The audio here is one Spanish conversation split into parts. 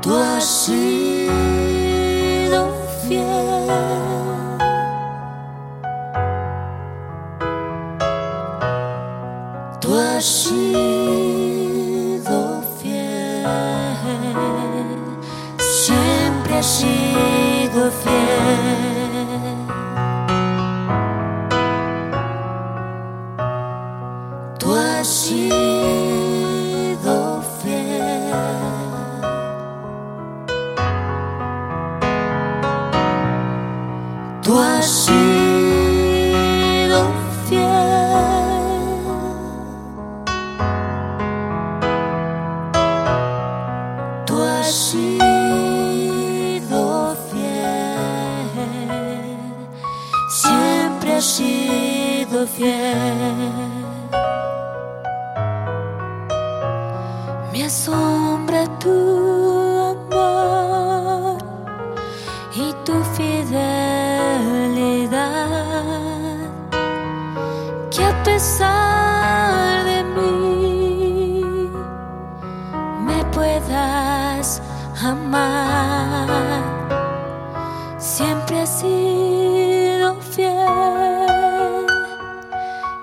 tú has sido fiel. Tú has sido fiel, siempre has sido fiel. Tú has sido has sido fiel. Tú has sido fiel. Siempre has sido fiel. Me asombra tu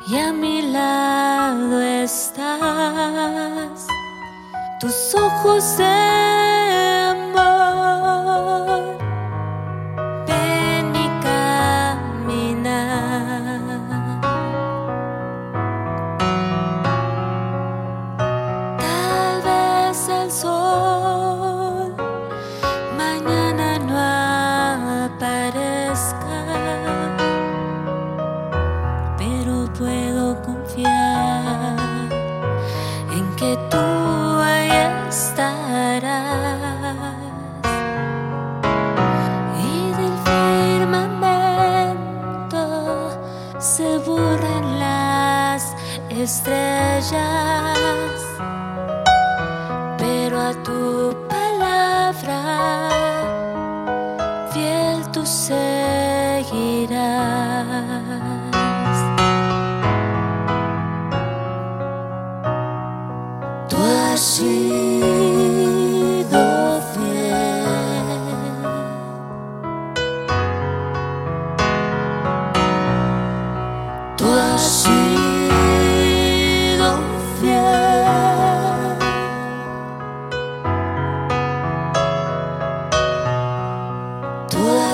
y a mi lado estás. Tus ojos de pero a tu palabra fiel tú seguirás. Tú has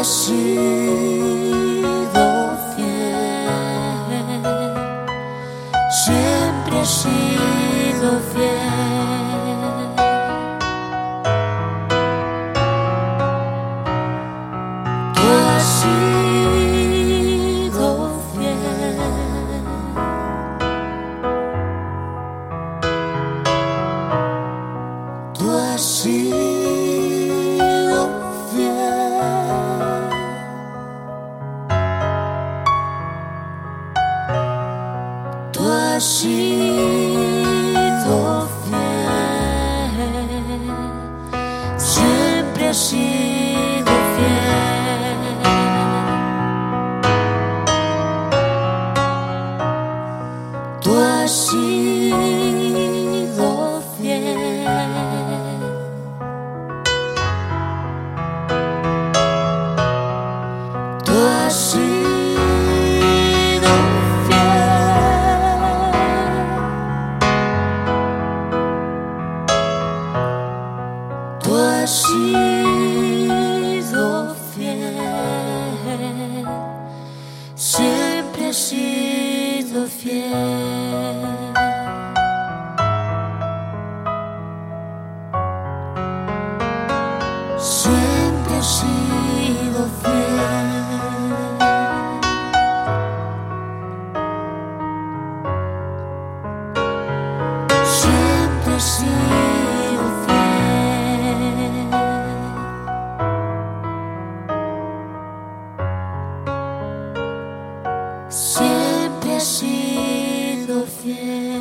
Tú sido fiel. Siempre has sido Tú has Siempre has sido fiel.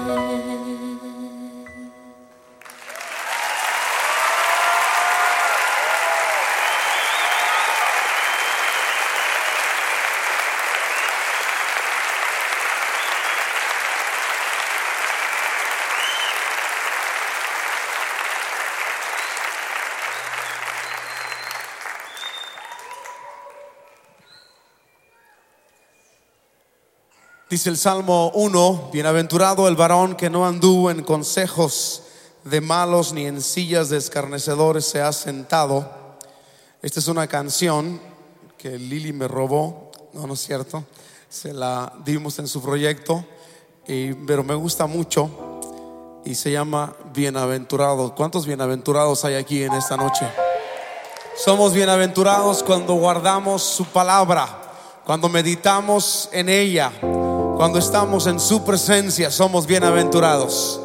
Dice el Salmo 1, bienaventurado el varón que no anduvo en consejos de malos ni en sillas de escarnecedores se ha sentado. Esta es una canción que Lili me robó, no, no es cierto, se la dimos en su proyecto, pero me gusta mucho y se llama Bienaventurado. ¿Cuántos bienaventurados hay aquí en esta noche? Somos bienaventurados cuando guardamos su palabra, cuando meditamos en ella, cuando estamos en su presencia, somos bienaventurados.